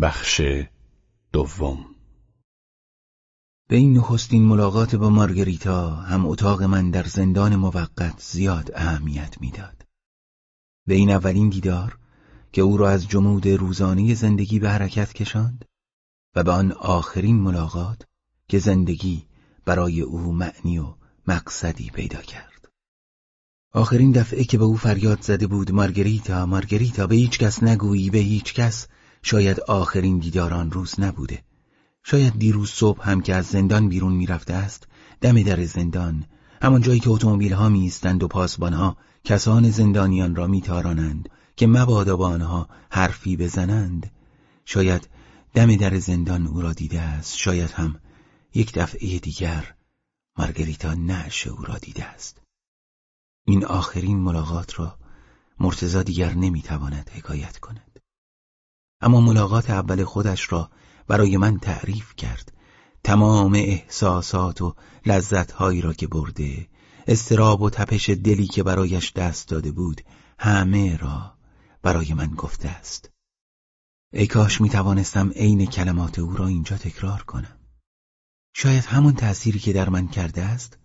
بخش دوم به این نخستین ملاقات با مارگریتا هم اتاق من در زندان موقت زیاد اهمیت می‌داد. به این اولین دیدار که او را از جمود روزانه زندگی به حرکت کشاند و به آن آخرین ملاقات که زندگی برای او معنی و مقصدی پیدا کرد. آخرین دفعه که به او فریاد زده بود مارگریتا مارگریتا به هیچ کس نگویی به هیچ کس شاید آخرین دیداران روز نبوده. شاید دیروز صبح هم که از زندان بیرون می‌رفته است دم در زندان. همان جایی که اتومبیل ها می ایستند و پاسبان ها کسان زندانیان را میتارانند که مبادا با آنها حرفی بزنند. شاید دم در زندان او را دیده است شاید هم یک دفعه دیگر مارگریتا نعش او را دیده است. این آخرین ملاقات را مرتزا دیگر نمی‌تواند حکایت کند. اما ملاقات اول خودش را برای من تعریف کرد. تمام احساسات و لذتهایی را که برده استراب و تپش دلی که برایش دست داده بود همه را برای من گفته است. ای کاش می توانستم عین کلمات او را اینجا تکرار کنم. شاید همون تأثیری که در من کرده است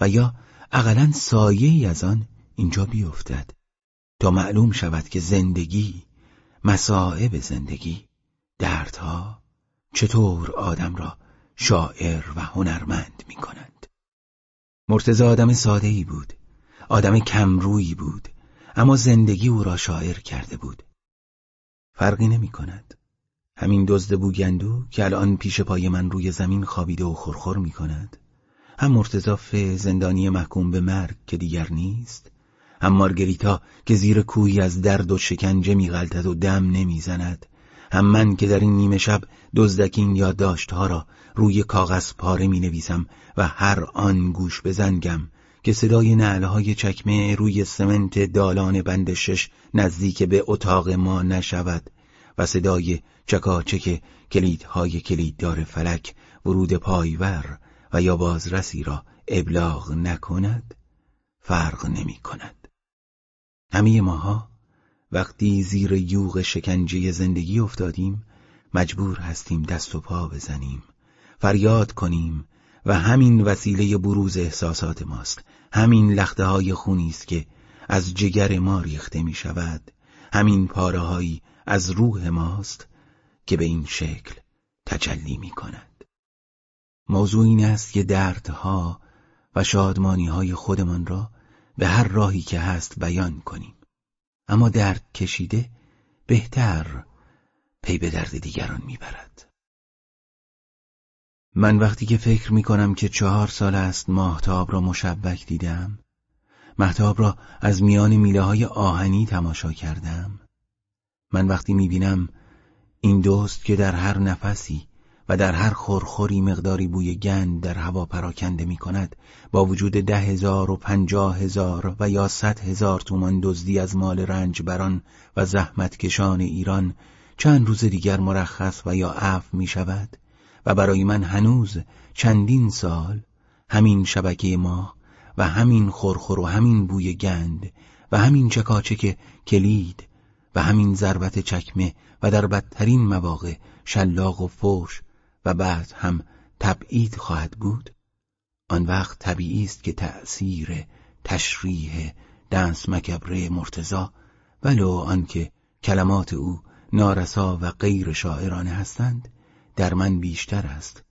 و یا اقلا سایه ای از آن اینجا بیفتد. تا معلوم شود که زندگی مسائب زندگی دردها چطور آدم را شاعر و هنرمند می کند مرتزا آدم ساده ای بود آدم کمرویی بود اما زندگی او را شاعر کرده بود. فرقی نمی کند همین دزد بوگندو که الان پیش پای من روی زمین خوابیده و خورخور می کند هم مرتزا ف زندانی محکوم به مرگ که دیگر نیست هم مارگریتا که زیر کوی از درد و شکنجه میغلطد و دم نمی‌زند. هم من که در این نیمه شب دزدکین یا داشتها را روی کاغذ پاره می نویسم و هر آن گوش بزنگم که صدای نعلهای چکمه روی سمنت دالان بند شش نزدیک به اتاق ما نشود و صدای چکاچک کلیدهای کلیددار فلک ورود پایور و یا بازرسی را ابلاغ نکند فرق نمی کند همه ماها وقتی زیر یوغ شکنجه زندگی افتادیم مجبور هستیم دست و پا بزنیم فریاد کنیم و همین وسیله بروز احساسات ماست. همین لخته های خونی است که از جگر ما ریخته می شود همین پاره از روح ماست که به این شکل تجلی می کند موضوع این است که دردها و شادمانی های خودمان را به هر راهی که هست بیان کنیم. اما درد کشیده بهتر پی به درد دیگران می‌برد. من وقتی که فکر می کنم که چهار سال است ماهتاب را مشبک دیدم محتاب را از میان میله های آهنی تماشا کردم من وقتی می بینم این دوست که در هر نفسی و در هر خورخوری مقداری بوی گند در هوا پراکنده می کند با وجود ده هزار و پنجاه هزار و یا صد هزار تومان دزدی از مال رنجبران و زحمتکشان ایران چند روز دیگر مرخص و یا عفو می شود و برای من هنوز چندین سال همین شبکه ما و همین خورخور و همین بوی گند و همین چکاچک کلید و همین ضربت چکمه و در بدترین مواقع شلاق و فوش و بعد هم تبعید خواهد بود؟ آن وقت طبیعی است که تأثیر تشریح دنس مکبره مرتزا ولو آنکه کلمات او نارسا و غیر شاعرانه هستند در من بیشتر است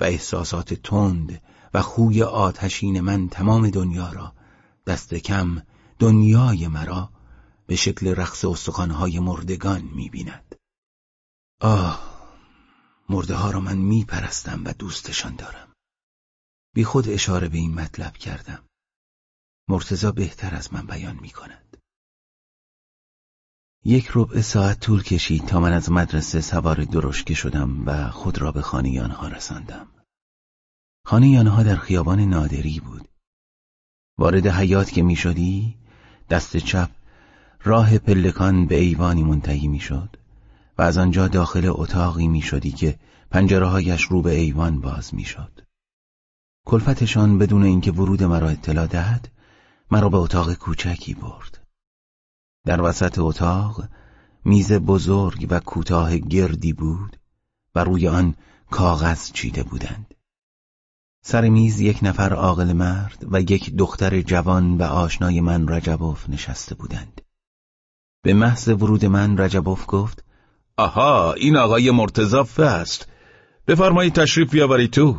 و احساسات تند و خوی آتشین من تمام دنیا را دست کم دنیای مرا به شکل رقص استخوانهای مردگان می‌بیند. آه! مرده ها را من میپرستم و دوستشان دارم. بی خود اشاره به این مطلب کردم. مرتزا بهتر از من بیان می کند یک ربع ساعت طول کشید تا من از مدرسه سوار درشکه شدم و خود را به خانه آنها رساندم. خانه آنها در خیابان نادری بود. وارد حیات که می شدی دست چپ راه پلکان به ایوانی منتهی می شد و از آنجا داخل اتاقی می شدی که پنجرههایش رو به ایوان باز می شد. کلفتشان بدون اینکه ورود مرا اطلاع دهد مرا به اتاق کوچکی برد. در وسط اتاق میز بزرگ و کوتاه گردی بود و روی آن کاغذ چیده بودند سر میز یک نفر عاقل مرد و یک دختر جوان و آشنای من رجبوف نشسته بودند به محض ورود من رجبوف گفت آها این آقای مرتزافه است بفرمایید تشریف بیاورید تو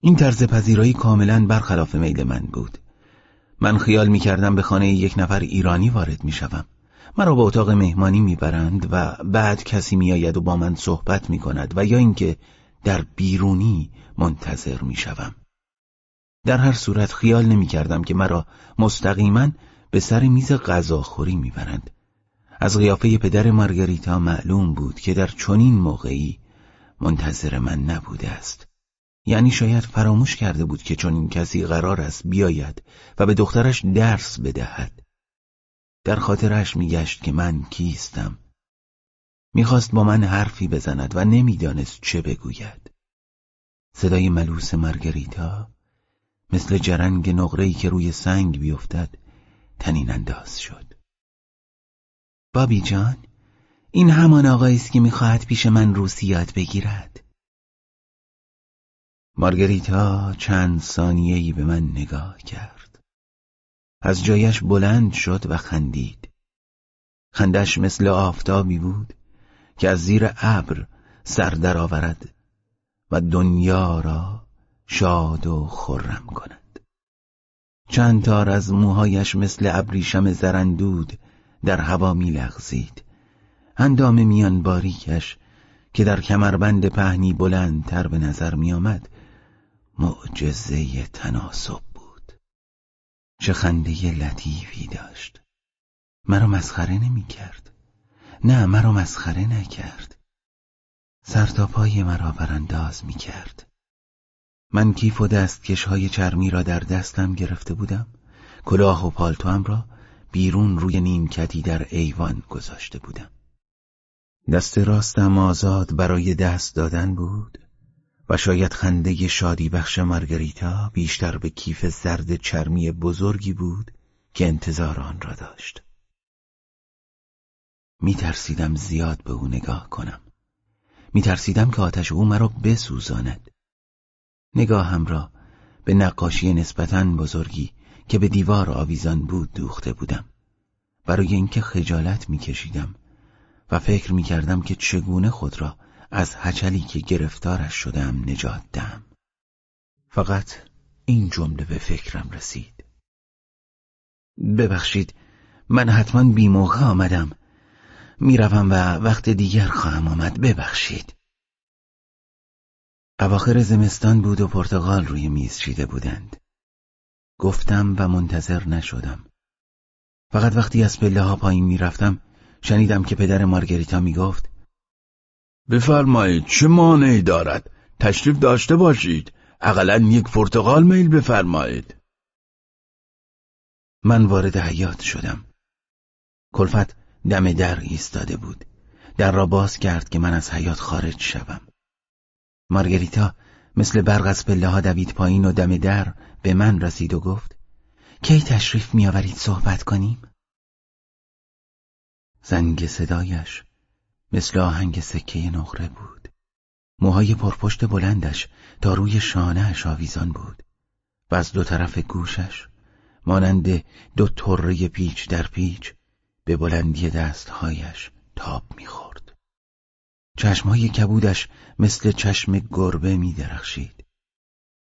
این طرز پذیرایی کاملا برخلاف میل من بود من خیال می کردم به خانه یک نفر ایرانی وارد می شوم. مرا به اتاق مهمانی می‌برند و بعد کسی میآید و با من صحبت می کند و یا اینکه در بیرونی منتظر می شوم. در هر صورت خیال نمی کردم که مرا مستقیما به سر میز غذاخوری می‌برند. از قیافه پدر مارگریتا معلوم بود که در چنین موقعی منتظر من نبوده است. یعنی شاید فراموش کرده بود که چنین کسی قرار است بیاید و به دخترش درس بدهد. در خاطرش میگشت که من کیستم. می‌خواست با من حرفی بزند و نمی‌دانست چه بگوید. صدای ملوس مارگریتا مثل جرنگ نقره‌ای که روی سنگ بیفتد تنین انداز شد. بابی جان این همان آقایی است که می‌خواهد پیش من روسی یاد بگیرد. مارگریتا چند ثانیه‌ای به من نگاه کرد. از جایش بلند شد و خندید. خندش مثل آفتابی بود که از زیر ابر سر درآورد و دنیا را شاد و خرم کند. چند تار از موهایش مثل ابریشم زرندود در هوا میلغزید. اندام میان باریکش که در کمربند پهنی بلندتر به نظر میآمد معجزه تناسب بود. چه خنده لطیفی داشت. مرا مسخره نمی کرد نه مرا مسخره نکرد. سر تا پای مرا برانداز می کرد من کیف و دستکش های چرمی را در دستم گرفته بودم. کلاه و پالتوام را بیرون روی نیمکتی در ایوان گذاشته بودم دست راستم آزاد برای دست دادن بود و شاید خنده شادی بخش مارگریتا بیشتر به کیف زرد چرمی بزرگی بود که انتظار آن را داشت. می ترسیدم زیاد به او نگاه کنم. می ترسیدم که آتش او مرا بسوزاند. نگاهم را به نقاشی نسبتاً بزرگی که به دیوار آویزان بود دوخته بودم. برای اینکه خجالت می کشیدم و فکر می کردم که چگونه خود را از هچلی که گرفتارش شدم نجات دهم. فقط این جمله به فکرم رسید. ببخشید من حتما بی موقع آمدم. می‌روم و وقت دیگر خواهم آمد. ببخشید. اواخر زمستان بود و پرتغال روی میز چیده بودند. گفتم و منتظر نشدم. فقط وقتی از پله ها پایین می‌رفتم شنیدم که پدر مارگریتا می‌گفت بفرمایید چه مانعی دارد؟ تشریف داشته باشید. اقلا یک پرتغال میل بفرمایید. من وارد حیات شدم. کلفت دم در ایستاده بود. در را باز کرد که من از حیات خارج شوم. مارگریتا مثل برق از پله ها دوید پایین و دم در به من رسید و گفت کی تشریف میآورید صحبت کنیم؟ زنگ صدایش مثل آهنگ سکه نقره بود. موهای پرپشت بلندش تا روی شانهاش آویزان بود و از دو طرف گوشش مانند دو طره پیچ در پیچ به بلندی دستهایش تاب می‌خورد. چشمهای کبودش مثل چشم گربه میدرخشید.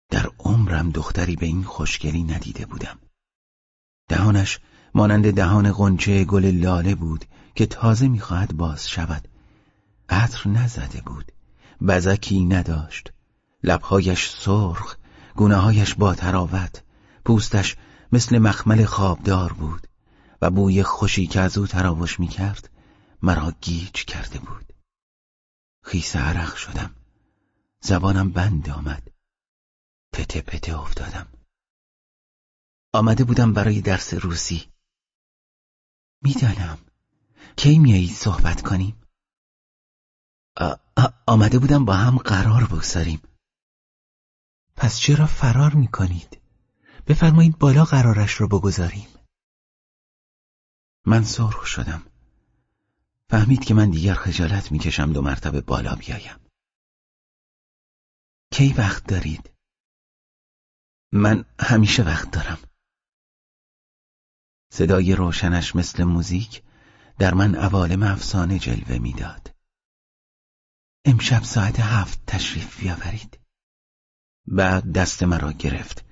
در عمرم دختری به این خوشگلی ندیده بودم. دهانش مانند دهان قنچه گل لاله بود که تازه می‌خواهد باز شود. عطر نزده بود بزکی نداشت. لبهایش سرخ گونههایش با تراوت پوستش مثل مخمل خوابدار بود و بوی خوشی که از او تراوش می‌کرد مرا گیج کرده بود. خیس عرق شدم. زبانم بند آمد. پته پته افتادم. آمده بودم برای درس روسی می‌دانم کی میایی صحبت کنیم. آمده بودم با هم قرار بگذاریم. پس چرا فرار می‌کنید؟ بفرمایید بالا قرارش رو بگذاریم. من سرخ شدم. فهمید که من دیگر خجالت می‌کشم دو مرتبه بالا بیایم. کی وقت دارید؟ من همیشه وقت دارم صدای روشنش مثل موزیک در من عوالم افسانه جلوه می‌داد. امشب ساعت هفت تشریف بیاورید. بعد دست مرا گرفت.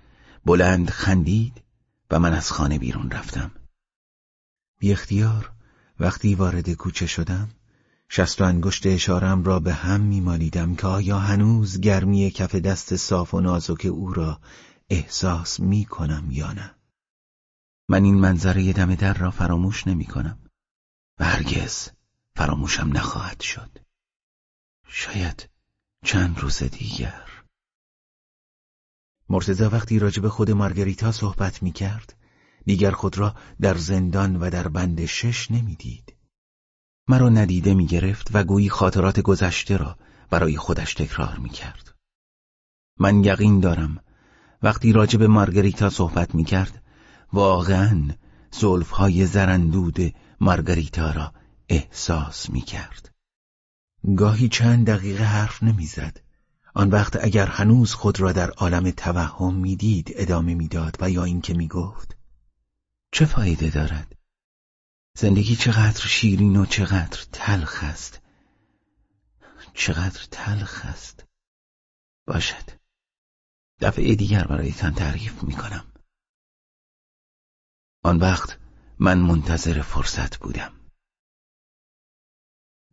بلند خندید و من از خانه بیرون رفتم. بی اختیار وقتی وارد کوچه شدم شست و انگشت اشارم را به هم میمالیدم که آیا هنوز گرمی کف دست صاف و نازک او را احساس می کنم یا نه من این منظره دم در را فراموش نمی کنم و هرگز فراموشم نخواهد شد شاید چند روز دیگر مرتزا وقتی راجب خود مارگریتا صحبت می کرد دیگر خود را در زندان و در بند شش نمی‌دید. مرا ندیده می گرفت و گویی خاطرات گذشته را برای خودش تکرار می کرد. من یقین دارم وقتی راجب مارگریتا صحبت می کرد واقعا های زرندود مارگریتا را احساس می کرد. گاهی چند دقیقه حرف نمی‌زد. آن وقت اگر هنوز خود را در عالم توهم می‌دید ادامه می‌داد و یا اینکه می‌گفت چه فایده دارد زندگی چقدر شیرین و چقدر تلخ است چقدر تلخ است باشد دفعه دیگر برایتان تعریف می‌کنم. آن وقت من منتظر فرصت بودم.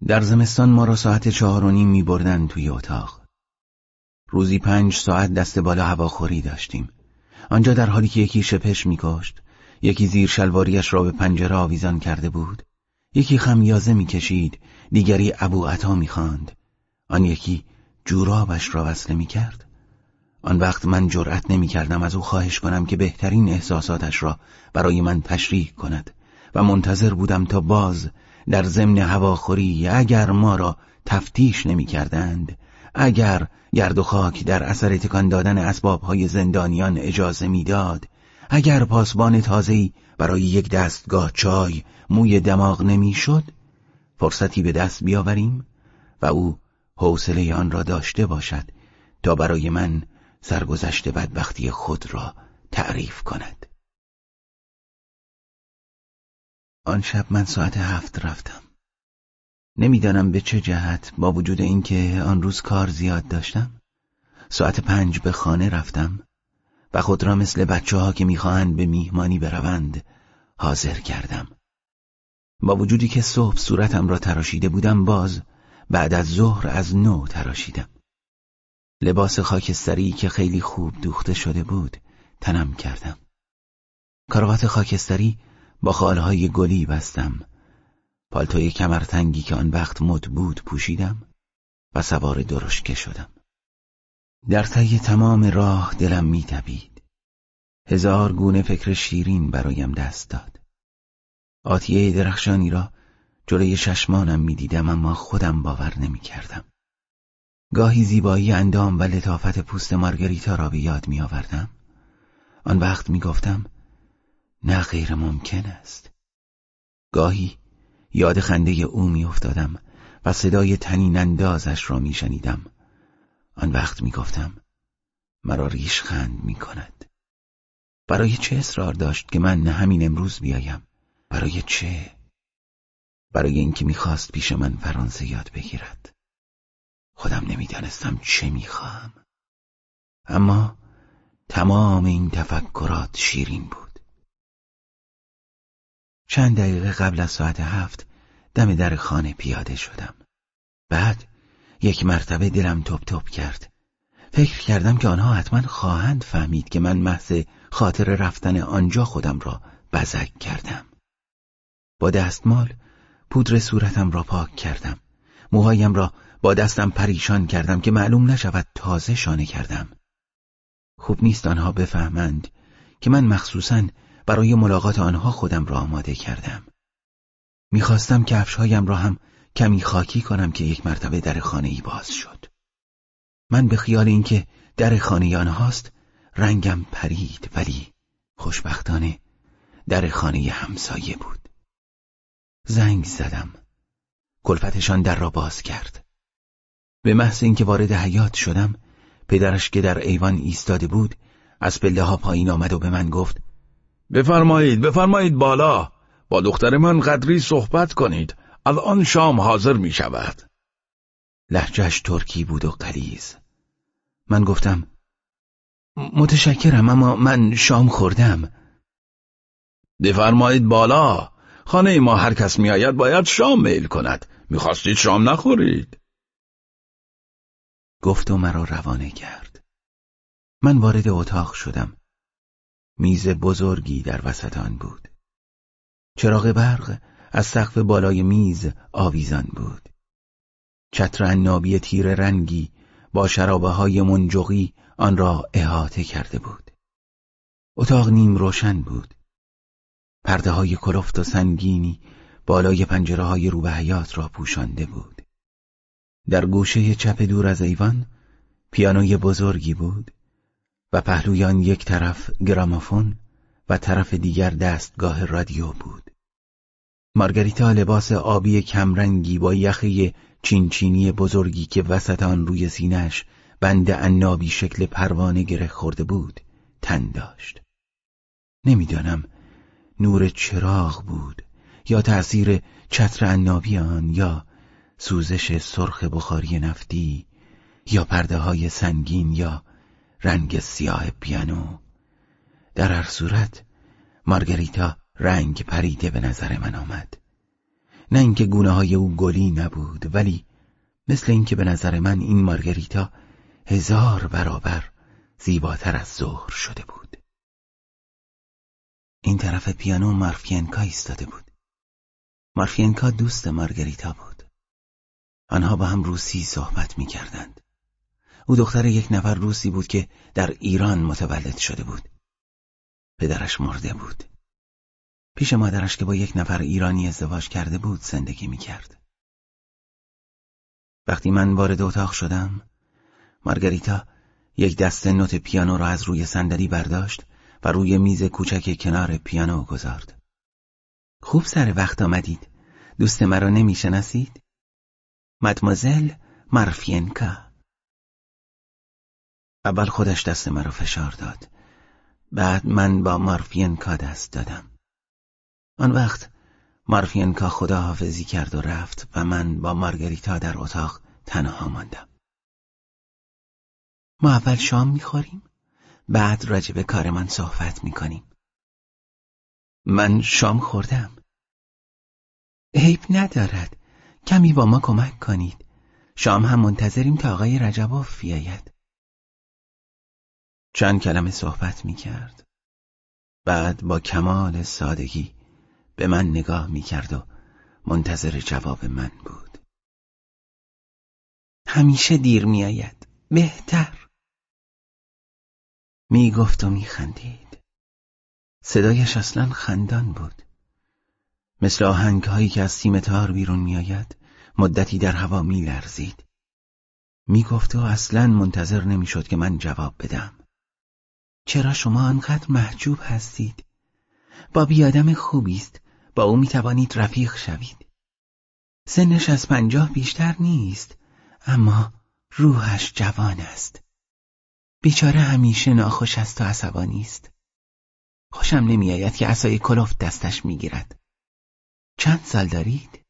در زمستان ما را ساعت چهار و نیم می بردن توی اتاق. روزی پنج ساعت دست بالا هواخوری داشتیم. آنجا در حالی که یکی شپش میکشت یکی زیر شلواریش را به پنجره آویزان کرده بود یکی خمیازه می‌کشید دیگری ابو عطا می‌خواند. آن یکی جورابش را وصله می‌کرد. آن وقت من جرأت نمی‌کردم از او خواهش کنم که بهترین احساساتش را برای من تشریح کند و منتظر بودم تا باز در ضمن هواخوری اگر ما را تفتیش نمی‌کردند اگر گرد و خاک در اثر تکان دادن اسبابهای زندانیان اجازه می‌داد اگر پاسبان تازه‌ای برای یک دستگاه چای موی دماغ نمی‌شد فرصتی به دست بیاوریم و او حوصله آن را داشته باشد تا برای من سرگذشت بدبختی خود را تعریف کند. آن شب من ساعت هفت رفتم. نمی‌دانم به چه جهت با وجود اینکه آن روز کار زیاد داشتم ساعت پنج به خانه رفتم و خود را مثل بچه ها که می‌خواهند به میهمانی بروند حاضر کردم. با وجودی که صبح صورتم را تراشیده بودم باز بعد از ظهر از نو تراشیدم. لباس خاکستری که خیلی خوب دوخته شده بود تنم کردم. کاروات خاکستری با خالهای گلی بستم. پالتوی کمرتنگی که آن وقت مد بود پوشیدم و سوار درشکه شدم. در طی تمام راه دلم میتبید هزار گونه فکر شیرین برایم دست داد. آتیه درخشانی را جلوی چشمانم می‌دیدم اما خودم باور نمی‌کردم گاهی زیبایی اندام و لطافت پوست مارگریتا را به یاد می آوردم. آن وقت می گفتم نه غیر ممکن است. گاهی یاد خنده او می افتادم و صدای تنین اندازش را می شنیدم. آن وقت می گفتم مرا ریش خند می کند. برای چه اصرار داشت که من نه همین امروز بیایم؟ برای چه؟ برای اینکه می‌خواست پیش من فرانسه یاد بگیرد. خودم نمی‌دانستم چه می‌خواهم اما تمام این تفکرات شیرین بود. چند دقیقه قبل از ساعت هفت دم در خانه پیاده شدم. بعد یک مرتبه دلم توپ توپ کرد. فکر کردم که آنها حتما خواهند فهمید که من محض خاطر رفتن آنجا خودم را بزک کردم. با دستمال پودر صورتم را پاک کردم. موهایم را با دستم پریشان کردم که معلوم نشود تازه شانه کردم. خوب نیست آنها بفهمند که من مخصوصا برای ملاقات آنها خودم را آماده کردم. می‌خواستم کفشهایم را هم کمی خاکی کنم که یک مرتبه در خانه ای باز شد. من به خیال اینکه در خانه آنهاست رنگم پرید ولی خوشبختانه در خانه همسایه بود. زنگ زدم. کلفتشان در را باز کرد. به محض اینکه وارد حیات شدم پدرش که در ایوان ایستاده بود از پله ها پایین آمد و به من گفت بفرمایید بفرمایید بالا با دختر من قدری صحبت کنید الان شام حاضر می شود. لحجهش ترکی بود و قلیز من گفتم متشکرم اما من شام خوردم. بفرمایید بالا خانه ما هر کس میآید باید شام میل کند. می‌خواستید شام نخورید. گفت و مرا روانه کرد. من وارد اتاق شدم. میز بزرگی در وسط آن بود. چراغ برق از سقف بالای میز آویزان بود. چتر عنابی تیر رنگی با شرابه های منجقی آن را احاطه کرده بود. اتاق نیم روشن بود. پرده های کلفت و سنگینی بالای پنجره های رو به حیات را پوشانده بود. در گوشه چپ دور از ایوان پیانوی بزرگی بود و پهلوی آن یک طرف گرامافون و طرف دیگر دستگاه رادیو بود. مارگریتا لباس آبی کمرنگی با یخه چینچینی بزرگی که وسط آن روی سینهش بند عنابی شکل پروانه گره خورده بود تن داشت. نمی‌دانم نور چراغ بود یا تأثیر چتر عنابی آن یا سوزش سرخ بخاری نفتی یا پرده های سنگین یا رنگ سیاه پیانو. در هر صورت مارگریتا رنگ پریده به نظر من آمد. نه اینکه گونه های او گلی نبود ولی مثل اینکه به نظر من این مارگریتا هزار برابر زیباتر از ظهر شده بود. این طرف پیانو مارفینکا ایستاده بود. مارفینکا دوست مارگریتا بود. آنها با هم روسی صحبت می کردند. او دختر یک نفر روسی بود که در ایران متولد شده بود پدرش مرده بود پیش مادرش که با یک نفر ایرانی ازدواج کرده بود زندگی می کرد. وقتی من وارد اتاق شدم مارگریتا یک دسته نوت پیانو را از روی صندلی برداشت و روی میز کوچک کنار پیانو گذارد. خوب سر وقت آمدید. دوست مرا نمی‌شناسید؟ مدمازل مارفینکا اول خودش دست مرا فشار داد. بعد من با مارفینکا دست دادم. آن وقت مارفینکا خداحافظی کرد و رفت و من با مارگریتا در اتاق تنها ماندم. ما اول شام می‌خوریم بعد راجع به کارمان صحبت می‌کنیم من شام خوردم حیب ندارد کمی با ما کمک کنید. شام هم منتظریم تا آقای رجبوف بیاید. چند کلمه صحبت می‌کرد بعد با کمال سادگی به من نگاه می‌کرد و منتظر جواب من بود. همیشه دیر میآید بهتر. می گفت و می خندید. صدایش اصلا خندان بود. مثل آهنگ هایی که از سیم تار بیرون میآید مدتی در هوا می لرزید. می گفت و اصلا منتظر نمی‌شد که من جواب بدم. چرا شما آنقدر محجوب هستید؟ بابی آدم خوبی است. با او می توانید رفیق شوید. سنش از پنجاه بیشتر نیست. اما روحش جوان است. بیچاره همیشه ناخوش است و عصبانی است. خوشم نمیآید که عصای کلفت دستش می‌گیرد. چند سال دارید؟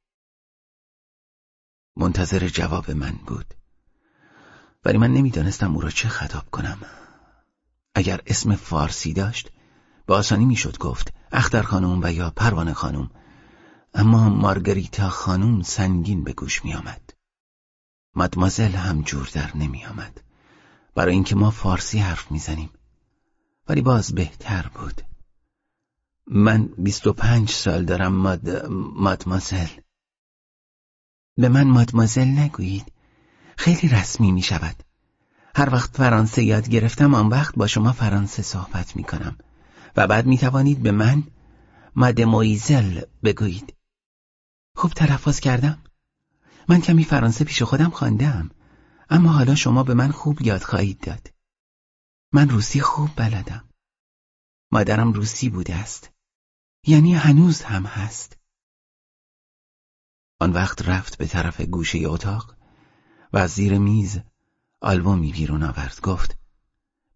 منتظر جواب من بود. ولی من نمی‌دانستم او را چه خطاب کنم. اگر اسم فارسی داشت به آسانی می‌شد گفت اختر خانم و یا پروانه خانم اما مارگریتا خانم سنگین به گوش می آمد. مدمازل هم جور در نمی آمد. برای اینکه ما فارسی حرف می‌زنیم ولی باز بهتر بود من بیست و پنج سال دارم ماد... مادمازل به من مادمازل نگویید خیلی رسمی می شود هر وقت فرانسه یاد گرفتم آن وقت با شما فرانسه صحبت می کنم و بعد می توانید به من مادمویزل بگویید خوب تلفظ کردم من کمی فرانسه پیش خودم خواندم اما حالا شما به من خوب یاد خواهید داد. من روسی خوب بلدم. مادرم روسی بوده است. یعنی هنوز هم هست. آن وقت رفت به طرف گوشه اتاق و از زیر میز آلبومی بیرون آورد. گفت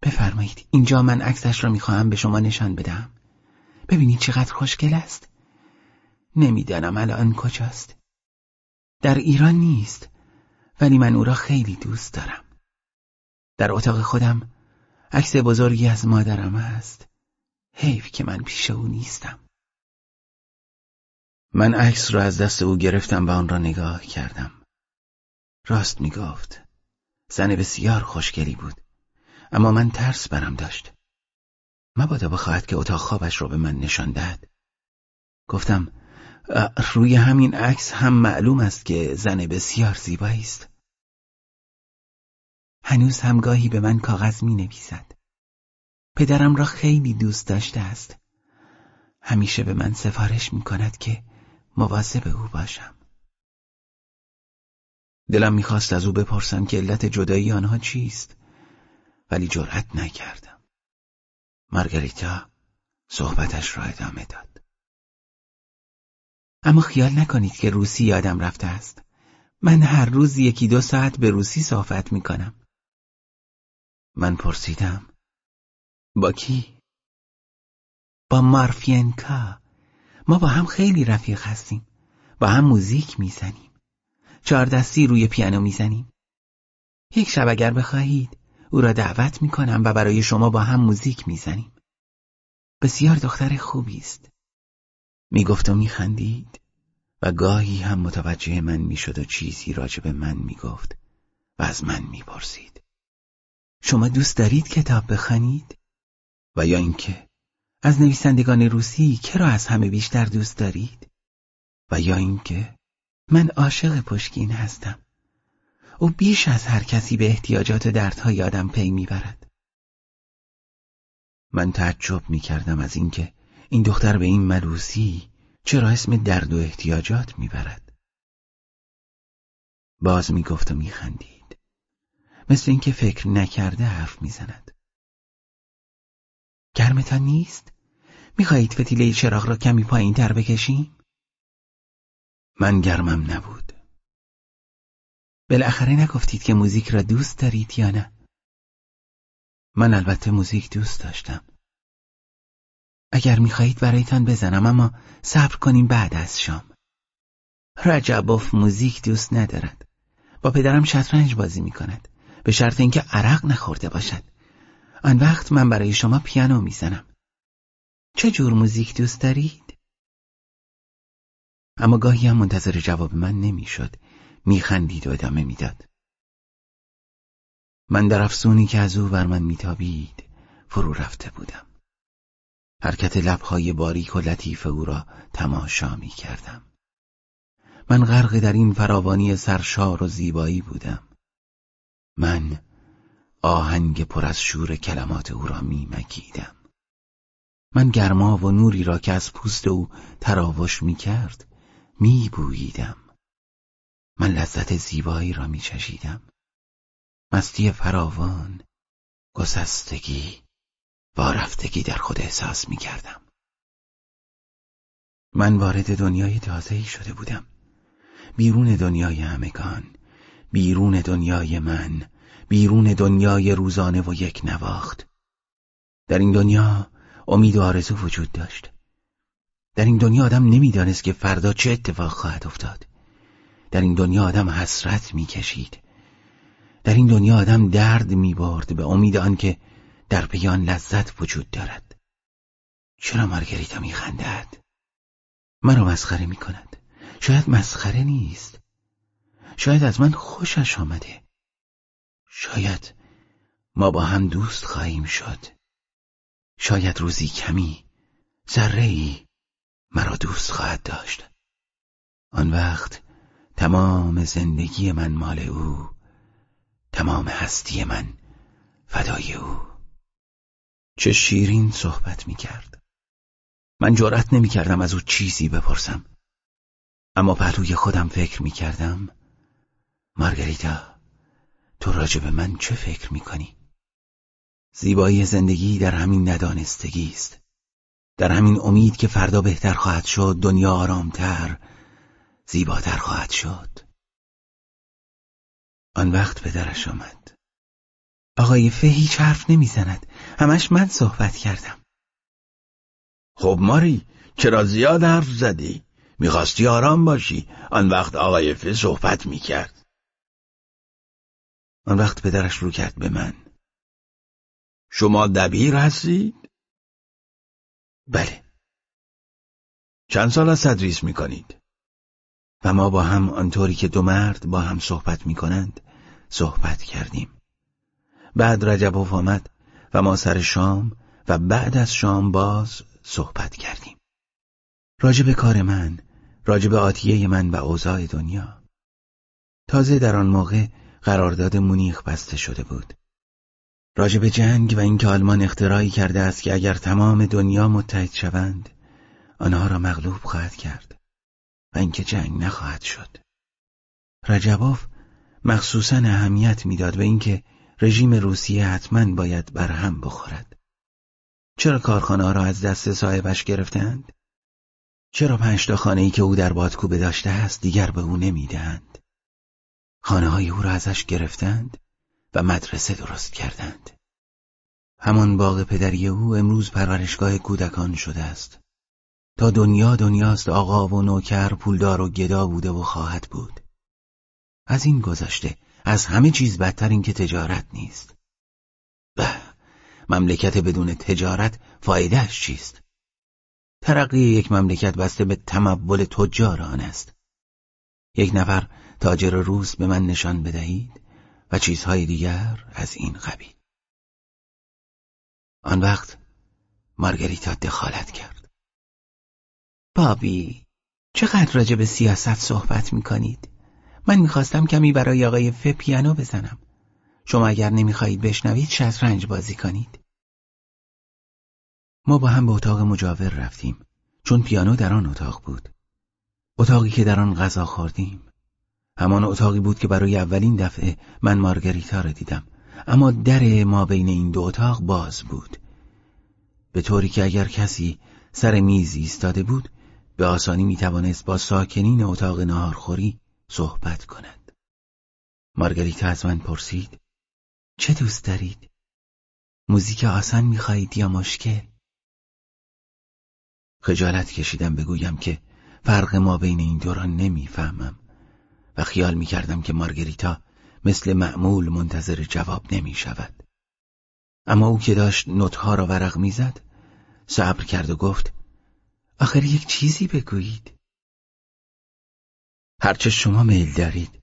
بفرمایید اینجا من عکسش را می‌خواهم به شما نشان بدم ببینید چقدر خوشگل است. نمی‌دانم الان کجاست. در ایران نیست ولی من او را خیلی دوست دارم. در اتاق خودم عکس بزرگی از مادرم است. حیف که من پیش او نیستم. من عکس را از دست او گرفتم و آن را نگاه کردم. راست می‌گفت. زن بسیار خوشگلی بود. اما من ترس برم داشت. مبادا بخواهد که اتاق خوابش را به من نشان دهد. گفتم روی همین عکس هم معلوم است که زن بسیار زیبایی است. هنوز همگاهی به من کاغذ می نویسد پدرم را خیلی دوست داشته است. همیشه به من سفارش می کند که مواظب او باشم. دلم می‌خواست از او بپرسم که علت جدایی آنها چیست ولی جرأت نکردم. مارگریتا صحبتش را ادامه داد. اما خیال نکنید که روسی یادم رفته است. من هر روز یکی دو ساعت به روسی صحبت می کنم من پرسیدم با کی؟ با مارفینکا. ما با هم خیلی رفیق هستیم. با هم موزیک می‌زنیم. چهار دستی روی پیانو می‌زنیم. یک شب اگر بخواهید او را دعوت می‌کنم و برای شما با هم موزیک می‌زنیم. بسیار دختر خوبی است. می‌گفت و میخندید و گاهی هم متوجه من می‌شد و چیزی راجع به من می‌گفت و از من می‌پرسید. شما دوست دارید کتاب بخوانید؟ و یا اینکه از نویسندگان روسی که را از همه بیشتر دوست دارید؟ و یا اینکه من عاشق پشکین هستم. او بیش از هر کسی به احتیاجات دردهای آدم پی می‌برد. من تعجب می‌کردم از اینکه این دختر به این ملوسی چرا اسم درد و احتیاجات می‌برد. باز می‌گفت و میخندید. مثل اینکه فکر نکرده حرف می‌زند. گرمتان نیست؟ می‌خواهید فتیله چراغ را کمی پایین تر بکشیم؟ من گرمم نبود. بالاخره نگفتید که موزیک را دوست دارید یا نه؟ من البته موزیک دوست داشتم. اگر می‌خواهید برایتان بزنم اما صبر کنیم بعد از شام. رجبوف موزیک دوست ندارد. با پدرم شطرنج بازی می‌کند. به شرط اینکه عرق نخورده باشد. آن وقت من برای شما پیانو می‌زنم. چه جور موزیک دوست دارید؟ اما گاهی هم منتظر جواب من نمی‌شد میخندید و ادامه می‌داد من در افسونی که از او بر من میتابید فرو رفته بودم حرکت لبهای باریک و لطیف او را تماشا می کردم. من غرق در این فراوانی سرشار و زیبایی بودم. من آهنگ پر از شور کلمات او را می مکیدم. من گرما و نوری را که از پوست او تراوش می کرد می بوییدم. من لذت زیبایی را می چشیدم. مستی فراوان، گسستگی، وارفتگی در خود احساس می کردم. من وارد دنیای تازهی شده بودم. بیرون دنیای همگان، بیرون دنیای من، بیرون دنیای روزانه و یک نواخت در این دنیا امید و آرزو وجود داشت. در این دنیا آدم نمی‌دانست که فردا چه اتفاق خواهد افتاد. در این دنیا آدم حسرت می‌کشید. در این دنیا آدم درد می‌برد به امید آنکه در بیان لذت وجود دارد. چرا مارگریتا میخندد؟ مرا مسخره می‌کند. شاید مسخره نیست. شاید از من خوشش آمده. شاید ما با هم دوست خواهیم شد. شاید روزی کمی ذره ای مرا دوست خواهد داشت. آن وقت تمام زندگی من مال او تمام هستی من فدای او. چه شیرین صحبت می کرد من جرأت نمی کردم از او چیزی بپرسم. اما پهلوی خودم فکر می کردم مارگریتا تو راجع به من چه فکر می‌کنی؟ زیبایی زندگی در همین ندانستگی است. در همین امید که فردا بهتر خواهد شد دنیا آرامتر زیباتر خواهد شد. آن وقت پدرش آمد. آقای فه هیچ حرف نمی‌زند. همش من صحبت کردم. خب ماری چرا زیاد حرف زدی؟ می‌خواستی آرام باشی. آن وقت آقای فه صحبت می‌کرد. آن وقت پدرش رو کرد به من. شما دبیر هستید؟ بله. چند سال از تدریس می‌کنید؟ و ما با هم آنطوری که دو مرد با هم صحبت می‌کنند صحبت کردیم. بعد رجبوف آمد و ما سر شام و بعد از شام باز صحبت کردیم. راجب کار من راجب آتیه من و اوضاع دنیا. تازه در آن موقع قرارداد مونیخ بسته شده بود. راجب جنگ و اینکه آلمان اختراعی کرده است که اگر تمام دنیا متحد شوند آنها را مغلوب خواهد کرد و اینکه جنگ نخواهد شد رجبوف مخصوصا اهمیت می‌داد به اینکه رژیم روسیه حتما باید برهم بخورد چرا کارخانه را از دست صاحبش گرفتند؟ چرا پنجتا خانه ای که او در بادکوبه داشته است دیگر به او نمی‌دهند؟ خانه های او را ازش گرفتند و مدرسه درست کردند. همان باغ پدری او امروز پرورشگاه کودکان شده است. تا دنیا دنیاست آقا و نوکر پولدار و گدا بوده و خواهد بود. از این گذشته از همه چیز بدتر این که تجارت نیست. به مملکت بدون تجارت فایدهش چیست؟ ترقی یک مملکت بسته به تمول تجار آن است. یک نفر تاجر روس به من نشان بدهید و چیزهای دیگر از این قبیل. آن وقت مارگریتا دخالت کرد. بابی چقدر راجع به سیاست صحبت می کنید؟ من می‌خواستم کمی برای آقای ف پیانو بزنم. شما اگر نمی‌خواهید بشنوید شطرنج بازی کنید. ما با هم به اتاق مجاور رفتیم چون پیانو در آن اتاق بود. اتاقی که در آن غذا خوردیم. همان اتاقی بود که برای اولین دفعه من مارگریتا را دیدم اما در ما بین این دو اتاق باز بود. به طوری که اگر کسی سر میز ایستاده بود به آسانی می‌توانست با ساکنین اتاق نهارخوری صحبت کند مارگریتا از من پرسید چه دوست دارید؟ موزیک آسان می‌خواهید یا مشکل؟ خجالت کشیدم بگویم که فرق ما بین این دوران نمی‌فهمم و خیال می‌کردم که مارگریتا مثل معمول منتظر جواب نمی شود. اما او که داشت نوتها را ورق می‌زد صبر کرد و گفت آخر یک چیزی بگویید. هرچه شما میل دارید.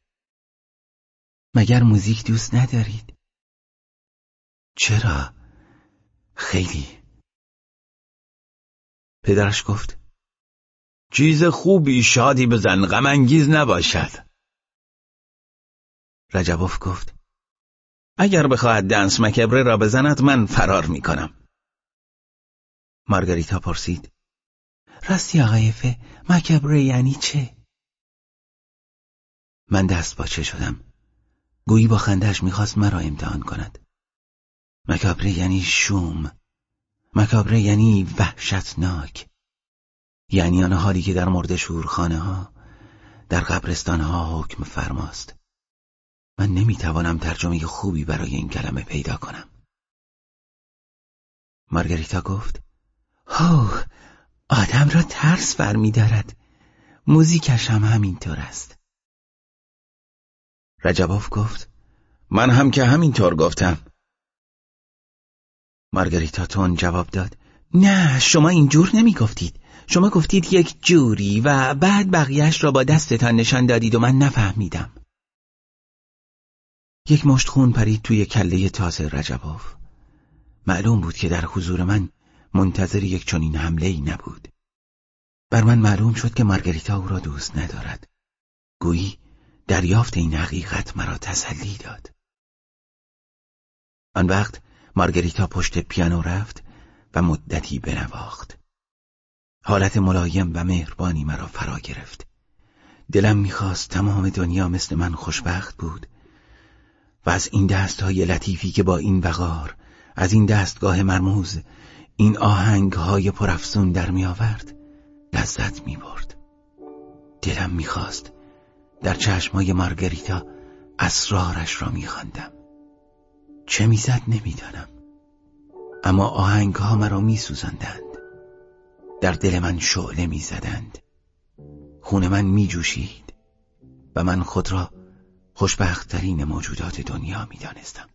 مگر موزیک دوست ندارید؟ چرا؟ خیلی. پدرش گفت چیز خوبی شادی بزن غم انگیز نباشد. رجبوف گفت اگر بخواهد دنس مکبره را بزند من فرار می کنم مارگریتا پرسید راستی آقای فه مکبره یعنی چه؟ من دست باچه شدم. گویی با خندهش می‌خواست مرا امتحان کند. مکابره یعنی شوم. مکابره یعنی وحشتناک. یعنی آن حالی که در مرد شورخانه ها در قبرستان ها حکم فرماست. من نمی‌توانم ترجمه خوبی برای این کلمه پیدا کنم. مارگریتا گفت هو آدم را ترس برمیدارد. موزیکش هم همینطور است. رجباف گفت من هم که همینطور گفتم. مارگریتا تون جواب داد نه شما اینجور نمی گفتید شما گفتید یک جوری و بعد بقیهش را با دستتان نشان دادید و من نفهمیدم. یک مشت خون پرید توی کله تازه رجباف. معلوم بود که در حضور من منتظر یک چنین حمله ای نبود. بر من معلوم شد که مارگریتا او را دوست ندارد. گویی دریافت این حقیقت مرا تسلی داد. آن وقت مارگریتا پشت پیانو رفت و مدتی بنواخت. حالت ملایم و مهربانی مرا فرا گرفت. دلم می‌خواست تمام دنیا مثل من خوشبخت بود و از این دست های لطیفی که با این وقار از این دستگاه مرموز این آهنگ های پرافسون در می لذت می برد دلم می‌خواست در چشمای مارگریتا اسرارش را میخواندم. چه می‌زد نمی‌دانم. اما آهنگ ها مرا میسوزاندند. در دل من شعله می‌زدند. خون من میجوشید و من خود را خوشبختترین موجودات دنیا می‌دانستم.